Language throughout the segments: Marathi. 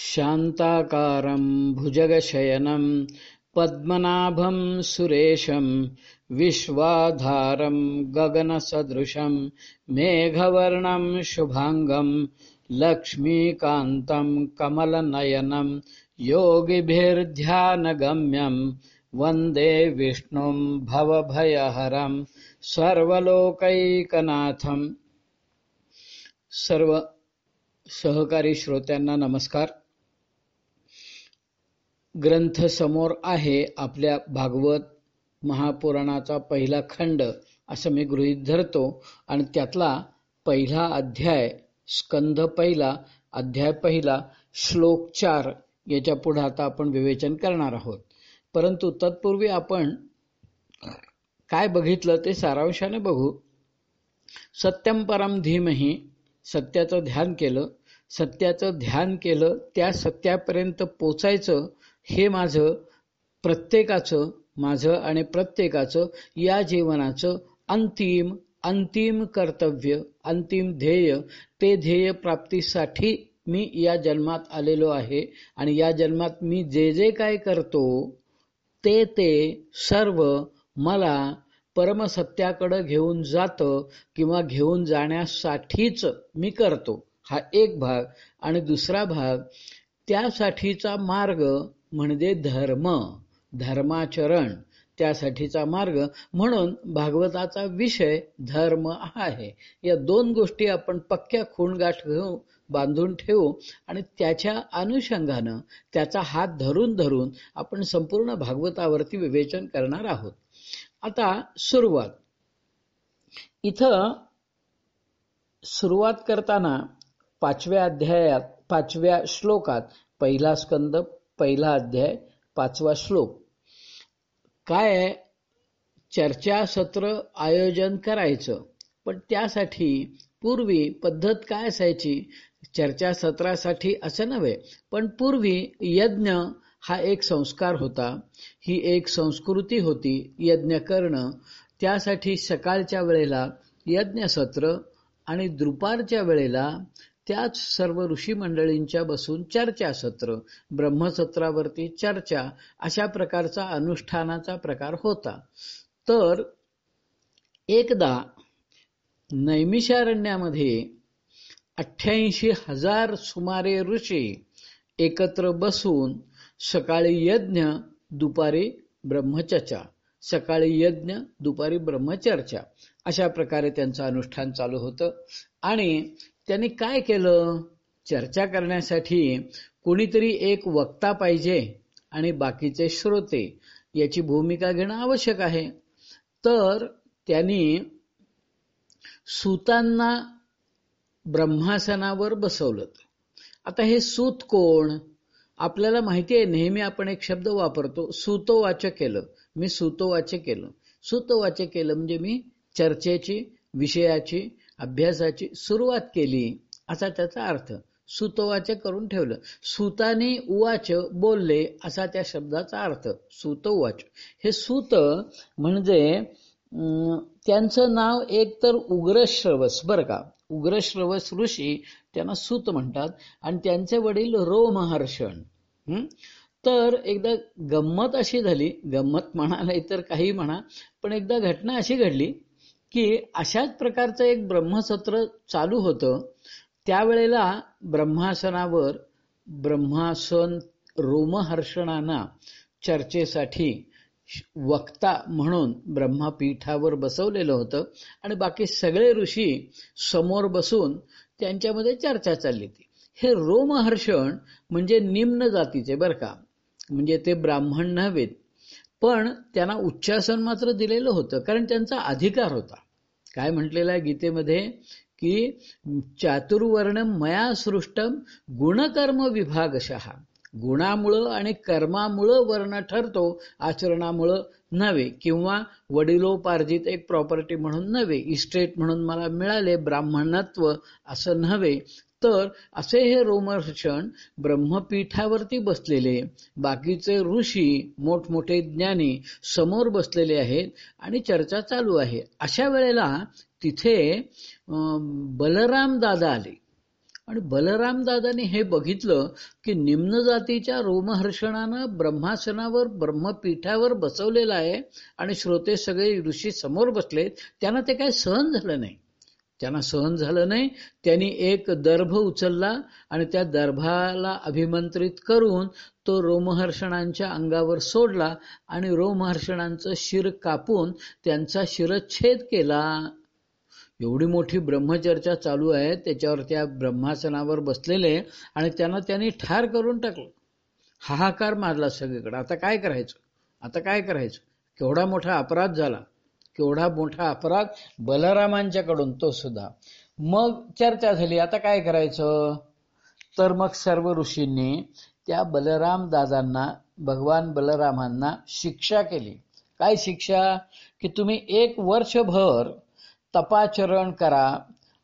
शान्ताकारं भुजगशयनं पद्मनाभं सुरेशं विश्वाधारं गगनसदृशं मेघवर्णं शुभाङ्गं लक्ष्मीकान्तं कमलनयनं योगिभिर्ध्यानगम्यं वन्दे विष्णुं भवभयहरं सर्वलोकैकनाथं। सर्व सहकारी श्रोत्यांना नमस्कार। ग्रंथ समोर आहे आपल्या भागवत महापुराणाचा पहिला खंड असं मी गृहीत धरतो. आणि त्यातला पहिला अध्याय स्कंध पहिला अध्याय पहिला श्लोक चार याच्यापुढे आता आपण विवेचन करणार आहोत. परंतु तत्पूर्वी आपण काय बघितलं ते सारांशाने बघू. सत्यम परम धीमही सत्याचं ध्यान केलं. सत्याचं ध्यान केलं त्या सत्यापर्यंत पोचायचं हे माझं प्रत्येकाचं माझं आणि प्रत्येकाचं या जीवनाचं अंतिम अंतिम कर्तव्य अंतिम ध्येय ते ध्येय प्राप्तीसाठी मी या जन्मात आलेलो आहे आणि या जन्मात मी जे जे काय करतो ते ते सर्व मला परमसत्याकडं घेऊन जातं किंवा घेऊन जाण्यासाठीच मी करतो. हा एक भाग. आणि दुसरा भाग त्यासाठीचा मार्ग म्हणजे धर्म धर्माचरण त्यासाठीचा मार्ग. म्हणून भागवताचा विषय धर्म आहे. या दोन गोष्टी आपण पक्क्या खूणगाठ घेऊ बांधून ठेवू आणि त्याच्या अनुषंगानं त्याचा हात धरून धरून आपण संपूर्ण भागवतावरती विवेचन करणार आहोत. आता सुरुवात. इथं सुरुवात करताना पाचव्या अध्यायात पाचव्या श्लोकात पहिला स्कंद पहिला अध्याय पाचवा श्लोक. काय चर्चा सत्र आयोजन करायचं. पण त्यासाठी पूर्वी पद्धत काय असायची? चर्चा सत्रासाठी असं नव्हे पण पूर्वी यज्ञ हा एक संस्कार होता. ही एक संस्कृती होती यज्ञ करणं. त्यासाठी सकाळच्या वेळेला यज्ञ सत्र आणि दुपारच्या वेळेला त्याच सर्व ऋषी मंडळींच्या बसून चर्चासत्र ब्रह्मसत्रावरती चर्चा अशा प्रकारचा अनुष्ठानाचा प्रकार होता. तर एकदा नैमिषारण्यामध्ये अठ्ठ्याऐंशी हजार सुमारे ऋषी एकत्र बसून सकाळी यज्ञ दुपारी ब्रह्मचर्चा सकाळी यज्ञ दुपारी ब्रह्मचर्चा अशा प्रकारे त्यांचं अनुष्ठान चालू होतं. आणि त्यांनी काय केलं? चर्चा करण्यासाठी कोणीतरी एक वक्ता पाहिजे आणि बाकीचे श्रोते याची भूमिका घेणं आवश्यक आहे. तर त्यांनी सूतांना ब्रह्मासनावर बसवलं. आता हे सूत कोण? आपल्याला माहिती आहे नेहमी आपण एक शब्द वापरतो सुतोवाच केलं. मी सुतोवाच केलं. सुतोवाच केलं म्हणजे मी चर्चेची विषयाची अभ्यासाची सुरुवात केली असा त्याचा अर्थ. सुतवाच करून ठेवलं. सुताने उवाच बोलले असा त्या शब्दाचा अर्थ. सुतवाच हे सूत म्हणजे त्यांचं नाव एक तर उग्रश्रवस बरं का? उग्रश्रवस ऋषी त्यांना सूत म्हणतात आणि त्यांचे वडील रोमहर्षण. तर एकदा गंमत अशी झाली. गंमत म्हणा तर काही म्हणा पण एकदा घटना अशी घडली. की अशाच प्रकारचं एक ब्रह्मसत्र चालू होतं. त्यावेळेला ब्रह्मासनावर ब्रह्मासन रोमहर्षणांना चर्चेसाठी वक्ता म्हणून ब्रह्मापीठावर बसवलेलं होतं आणि बाकी सगळे ऋषी समोर बसून त्यांच्यामध्ये चर्चा चालली होती. हे रोमहर्षण म्हणजे निम्न जातीचे बरं का. म्हणजे ते ब्राह्मण नव्हेत पण त्यांना उच्चासन मात्र दिलेलं होतं कारण त्यांचा अधिकार होता. काय म्हटलेलं आहे गीतेमध्ये? की चातुर्वर्ण मया सृष्टम गुणकर्म विभागशहा गुणामुळं आणि कर्मामुळं वर्ण ठरतो आचरणामुळं नव्हे. किंवा वडिलोपार्जित एक प्रॉपर्टी म्हणून नव्हे इस्टेट म्हणून मला मिळाले ब्राह्मणत्व असं नव्हे. तर असे हे रोमर्षण ब्रह्मपीठावरती बसलेले बाकीचे ऋषी मोठमोठे ज्ञानी समोर बसलेले आहेत आणि चर्चा चालू आहे. अशा वेळेला तिथे बलराम दादा आले. आणि बलराम दादाने हे बघितलं की निम्न जातीच्या रोमहर्षणानं ब्रह्मासनावर ब्रह्मपीठावर बसवलेलं आहे आणि श्रोते सगळे ऋषी समोर बसलेत त्यांना ते काय सहन झालं नाही. त्यांना सहन झालं नाही. त्यांनी एक दर्भ उचलला आणि त्या दर्भाला अभिमंत्रित करून तो रोमहर्षणांच्या अंगावर सोडला आणि रोमहर्षणांचं शिर कापून त्यांचा शिरच्छेद केला. एवढी मोठी ब्रह्मचर्चा चालू आहे त्याच्यावर त्या ब्रह्मासनावर बसलेले आणि त्यांना त्यांनी ठार करून टाकलं. हाहाकार मारला सगळीकडे. आता काय करायचं? आता काय करायचं? केवढा मोठा अपराध झाला. केवढा मोठा अपराध बलरामांच्याकडून तो सुद्धा. मग चर्चा झाली. आता काय करायचं? तर मग सर्व ऋषींनी त्या बलराम दादांना भगवान बलरामांना शिक्षा केली. काय शिक्षा? की तुम्ही एक वर्षभर तपाचरण करा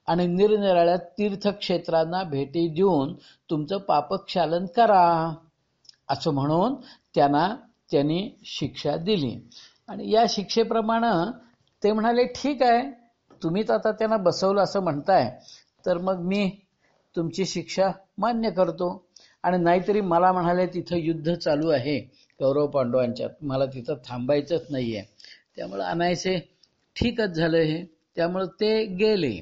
आणि निरनिराळ्या तीर्थक्षेत्रांना भेटी देऊन तुमचं पापक्षालन करा. असं म्हणून त्यांना त्यांनी शिक्षा दिली. आणि या शिक्षेप्रमाणे ते म्हणाले ठीक आहे तुम्हीच आता त्यांना बसवलं असं म्हणताय तर मग मी तुमची शिक्षा मान्य करतो. आणि नाहीतरी मला म्हणाले तिथं युद्ध चालू आहे कौरव पांडवांच्यात मला तिथं थांबायचंच नाहीये. त्यामुळे आणायचे ठीकच झालं हे. त्यामुळे ते गेले.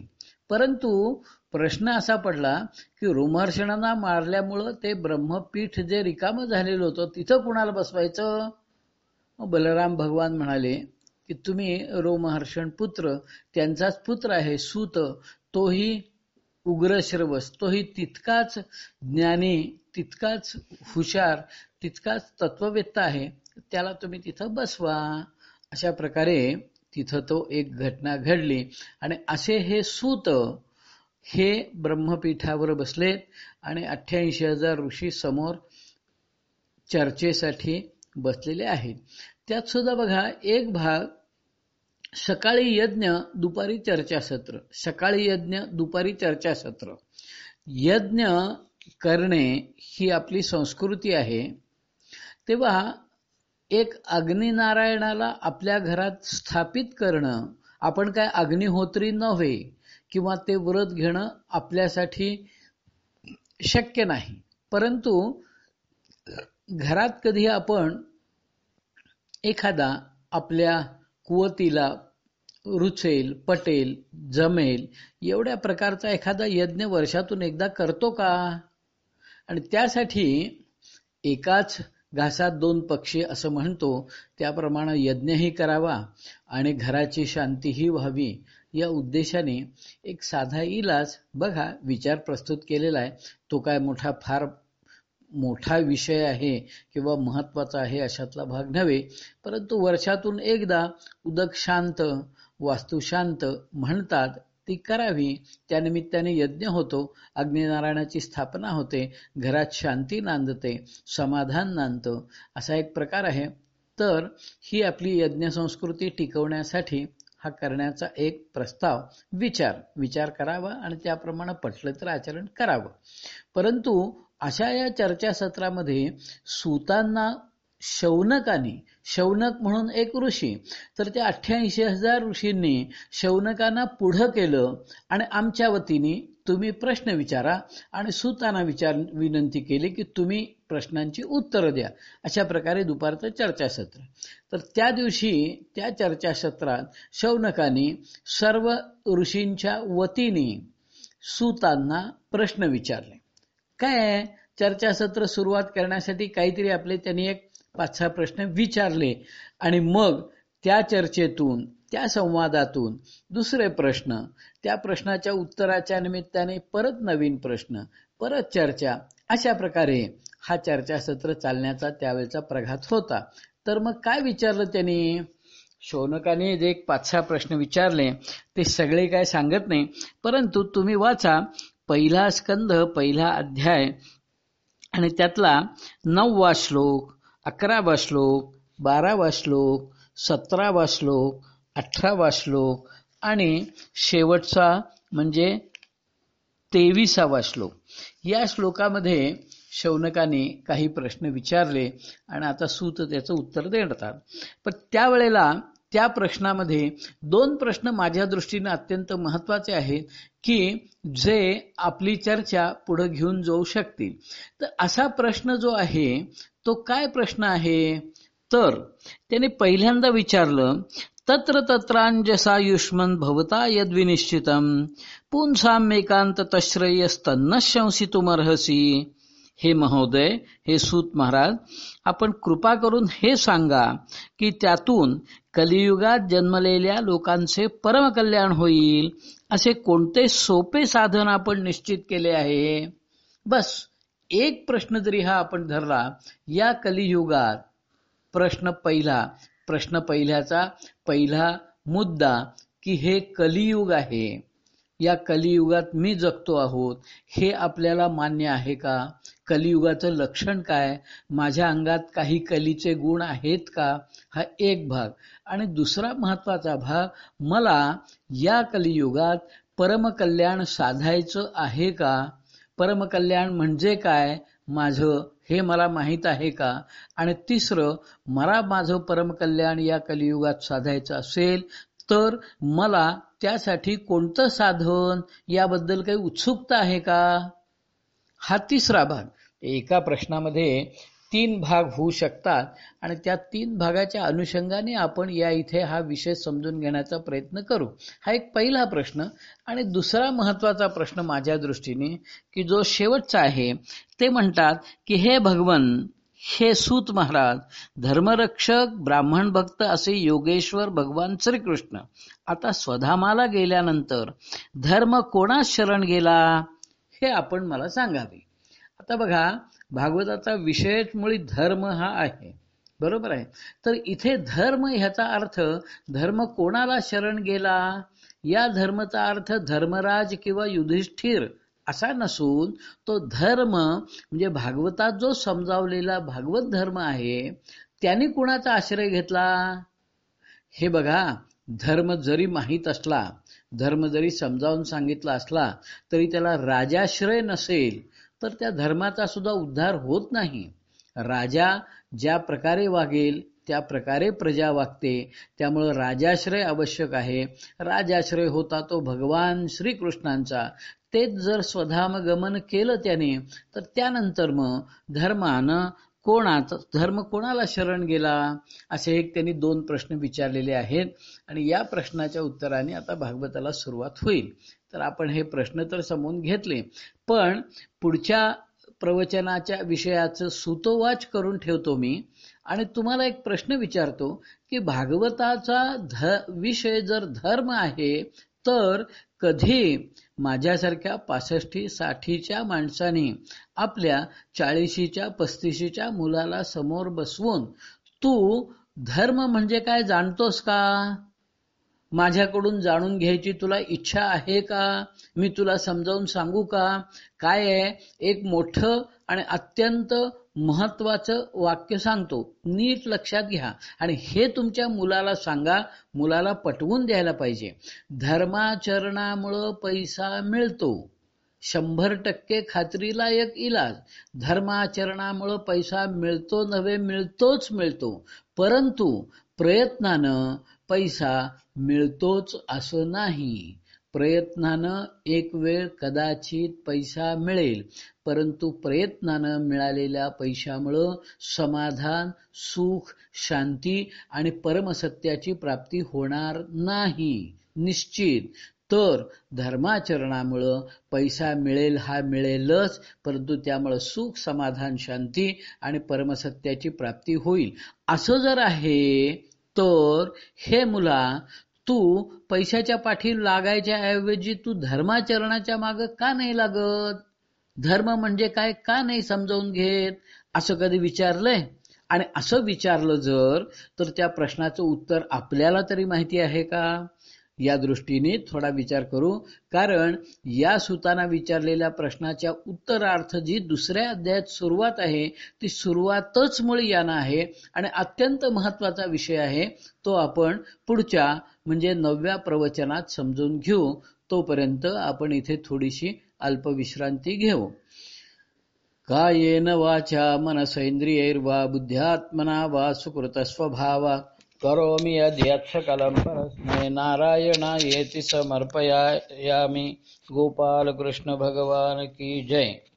परंतु प्रश्न असा पडला की रोमहर्षणांना मारल्यामुळं ते ब्रह्मपीठ जे रिकामं झालेलं होतं तिथं कुणाला बसवायचं? बलराम भगवान म्हणाले की तुम्ही रोमहर्षण पुत्र त्यांचाच पुत्र आहे सूत तोही उग्रश्रवस तोही तितकाच ज्ञानी तितकाच हुशार तितकाच तत्ववेत्ता आहे त्याला तुम्ही तिथं बसवा. अशा प्रकारे तिथं तो एक घटना घडली. आणि असे हे सूत हे ब्रह्मपीठावर बसले आणि अठ्ठ्याऐंशी हजार ऋषी समोर चर्चेसाठी बसलेले आहेत. त्यात सुद्धा बघा एक भाग सकाळी यज्ञ दुपारी चर्चासत्र सकाळी यज्ञ दुपारी चर्चासत्र यज्ञ करणे ही आपली संस्कृती आहे. तेव्हा एक अग्निनारायणाला आपल्या घरात स्थापित करणं आपण काय अग्निहोत्री नव्हे किंवा ते व्रत घेणं आपल्यासाठी शक्य नाही. परंतु घरात कधी आपण एखादा आपल्या कुवतीला रुचेल पटेल जमेल एवढ्या प्रकारचा एखादा यज्ञ वर्षातून एकदा करतो का? आणि त्यासाठी एकाच घासात दोन पक्षी असं म्हणतो त्याप्रमाणे यज्ञही करावा आणि घराची शांतीही व्हावी. या उद्देशाने एक साधा इलाज बघा विचार प्रस्तुत केलेला आहे. तो काय मोठा फार मोठा विषय आहे किंवा महत्त्वाचा आहे अशातला भाग नव्हे परंतु वर्षातून एकदा उदक शांत वास्तू शांत म्हणतात. ती करावी त्यानिमित्ताने यज्ञ होतो अग्निनारायणाची स्थापना होते घरात शांती नांदते समाधान नांदतं असा एक प्रकार आहे. तर ही आपली यज्ञ संस्कृती टिकवण्यासाठी हा करण्याचा एक प्रस्ताव विचार विचार करावा आणि त्याप्रमाणे पटलं तर आचरण करावं. परंतु अशा या चर्चासत्रामध्ये सूतांना शौनकानी शौनक म्हणून एक ऋषी. तर त्या अठ्ठ्याऐंशी हजार ऋषींनी शौनकांना पुढं केलं आणि आमच्या वतीने तुम्ही प्रश्न विचारा आणि सुताना विचार विनंती केली की तुम्ही प्रश्नांची उत्तरं द्या. अशा प्रकारे दुपारचं चर्चासत्र. तर त्या दिवशी त्या चर्चासत्रात शौनकाने सर्व ऋषींच्या वतीने सुतांना प्रश्न विचारले. काय चर्चासत्र सुरुवात करण्यासाठी काहीतरी आपले त्यांनी एक पाच सहा प्रश्न विचारले आणि मग त्या चर्चेतून त्या संवादातून दुसरे प्रश्न त्या प्रश्नाच्या उत्तराच्या निमित्ताने परत नवीन प्रश्न परत चर्चा अशा प्रकारे हा चर्चासत्र चालण्याचा त्यावेळेचा प्रघात होता. तर मग काय विचारलं त्यांनी? शौनकाने जे एक पाच सहा प्रश्न विचारले ते सगळे काय सांगत नाही परंतु तुम्ही वाचा पहिला स्कंध पहिला अध्याय आणि त्यातला नववा श्लोक अकरावा श्लोक बारावा श्लोक सतरावा श्लोक अठरावा श्लोक आणि शेवटचा म्हणजे तेविसावा श्लोक. या श्लोकामध्ये शौनकाने काही प्रश्न विचारले आणि आता सूत त्याचं उत्तर देतात पण त्यावेळेला त्या प्रश्नामध्ये दोन प्रश्न माझ्या दृष्टीने अत्यंत महत्त्वाचे आहेत की जे आपली चर्चा पुढे घेऊन जाऊ शकतील. तर असा प्रश्न जो आहे तो काय प्रश्न आहे? तर त्याने पहिल्यांदा विचारलं तत्र तत्रांजसायुष्मन भवता यद्विनिश्चितम पुंसामेकांत तश्रयस्तन्न शंसितुमर्हसी। हे महोदय हे सूत महाराज आपण कृपा करून हे सांगा की त्यातून कलियुगात जन्मलेल्या लोकांचे परमकल्याण होईल असे कोणते सोपे साधन आपण निश्चित केले आहे? बस एक प्रश्न जरी हा आपण धरला या कलियुगात प्रश्न पहिला प्रश्न पहिल्याचा पहिला मुद्दा की हे कलियुग आहे. या कलियुगात मी जगतो आहोत हे आपल्याला मान्य आहे का? कलियुगाचं लक्षण काय? माझ्या अंगात काही कलीचे गुण आहेत का? हा एक भाग. आणि दुसरा महत्त्वाचा भाग मला या कलियुगात परमकल्याण साधायचं आहे का? परमकल्याण म्हणजे काय? माझं हे मला माहीत आहे का? आणि तिसरं मला माझं परमकल्याण या कलियुगात साधायचं असेल तर मला त्यासाठी कोणतं साधन याबद्दल काही उत्सुकता आहे का? हा तिसरा भाग. एका प्रश्नामध्ये तीन भाग होऊ शकतात आणि त्या तीन भागाच्या अनुषंगाने आपण या इथे हा विषय समजून घेण्याचा प्रयत्न करू. हा एक पहिला प्रश्न आणि दुसरा महत्त्वाचा प्रश्न माझ्या दृष्टीने की जो शेवटचा आहे ते म्हणतात की हे भगवन हे सूत महाराज धर्मरक्षक ब्राह्मण भक्त असे योगेश्वर भगवान श्रीकृष्ण. आता स्वधामाला गेल्यानंतर धर्म कोणास शरण गेला? हे आपण मला सांगावे. आता बघा भागवताचा विषयच मुळी धर्म हा आहे. बरोबर आहे? तर इथे धर्म ह्याचा अर्थ धर्म कोणाला शरण गेला? या धर्मचा अर्थ धर्मराज किंवा युधिष्ठिर असा नसून तो धर्म म्हणजे भागवतात जो समजावलेला भागवत धर्म आहे त्याने कुणाचा आश्रय घेतला? हे बघा धर्म जरी माहीत असला धर्म जरी समजावून सांगितला असला तरी त्याला राजाश्रय नसेल तर त्या धर्माचा सुद्धा उद्धार होत नाही. राजा ज्या प्रकारे वागेल त्या प्रकारे प्रजा वागते. त्यामुळं राजाश्रय आवश्यक आहे. राजाश्रय होता तो भगवान श्रीकृष्णांचा. तेच जर स्वधाम गमन केलं त्याने तर त्यानंतर मग धर्मानं कोणाचा? धर्म कोणाला शरण गेला? असे एक त्यांनी दोन प्रश्न विचारलेले आहेत. आणि या प्रश्नाच्या उत्तराने आता भागवताला सुरुवात होईल. तर आपण हे प्रश्न तर समजून घेतले. पण पुढच्या प्रवचनाच्या विषयाचं सुतोवाच करून ठेवतो मी. आणि तुम्हाला एक प्रश्न विचारतो की भागवताचा ध विषय जर धर्म आहे तर कधी माझ्यासारख्या पासष्टी साठीच्या माणसाने आपल्या चाळीशीच्या पस्तीशीच्या मुलाला समोर बसवून तू धर्म म्हणजे काय जाणतोस का? माझ्याकडून जाणून घ्यायची तुला इच्छा आहे का? मी तुला समजावून सांगू का? काय आहे? एक मोठं आणि अत्यंत महत्वाचं वाक्य सांगतो. नीट लक्षात घ्या. आणि हे तुमच्या मुलाला सांगा मुलाला पटवून द्यायला पाहिजे. धर्माचरणामुळं पैसा मिळतो. शंभर टक्के खात्रीलायक इलाज. धर्माचरणामुळं पैसा मिळतो नव्हे मिळतोच मिळतो. परंतु प्रयत्नानं पैसा मिळतोच असं नाही. प्रयत्नानं एक वेळ कदाचित पैसा मिळेल. परंतु प्रयत्नानं मिळालेल्या पैशामुळं समाधान सुख शांती आणि परमसत्याची प्राप्ती होणार नाही. निश्चित. तर धर्माचरणामुळं पैसा मिळेल हा मिळेलच परंतु त्यामुळं सुख समाधान शांती आणि परमसत्याची प्राप्ती होईल. असं जर आहे तर हे मुला तू पैशाच्या पाठी लागायच्या ऐवजी तू धर्माचरणाच्या माग का नाही लागत? धर्म म्हणजे काय का नाही समजावून घेत? असं कधी विचारलंय? आणि असं विचारलं जर तर त्या प्रश्नाचं उत्तर आपल्याला तरी माहिती आहे का? या दृष्टीने थोडा विचार करू. कारण या सुताना विचारलेल्या प्रश्नाच्या उत्तरार्थ जी दुसऱ्या अध्यायात सुरुवात आहे ती सुरुवातच मुळी याना आहे आणि अत्यंत महत्त्वाचा विषय आहे तो आपण पुढच्या म्हणजे नवव्या प्रवचनात समजून घेऊ. तोपर्यंत आपण इथे थोडीशी अल्पविश्रांती घेऊ कायेन वाचा मनसेंद्रियैर्वा बुद्ध्यात्मना वा सुकृत स्वभावा करोमि यद्यत् सकलं परस्मै नारायणायेति समर्पयामि. गोपाल कृष्ण भगवान की जय.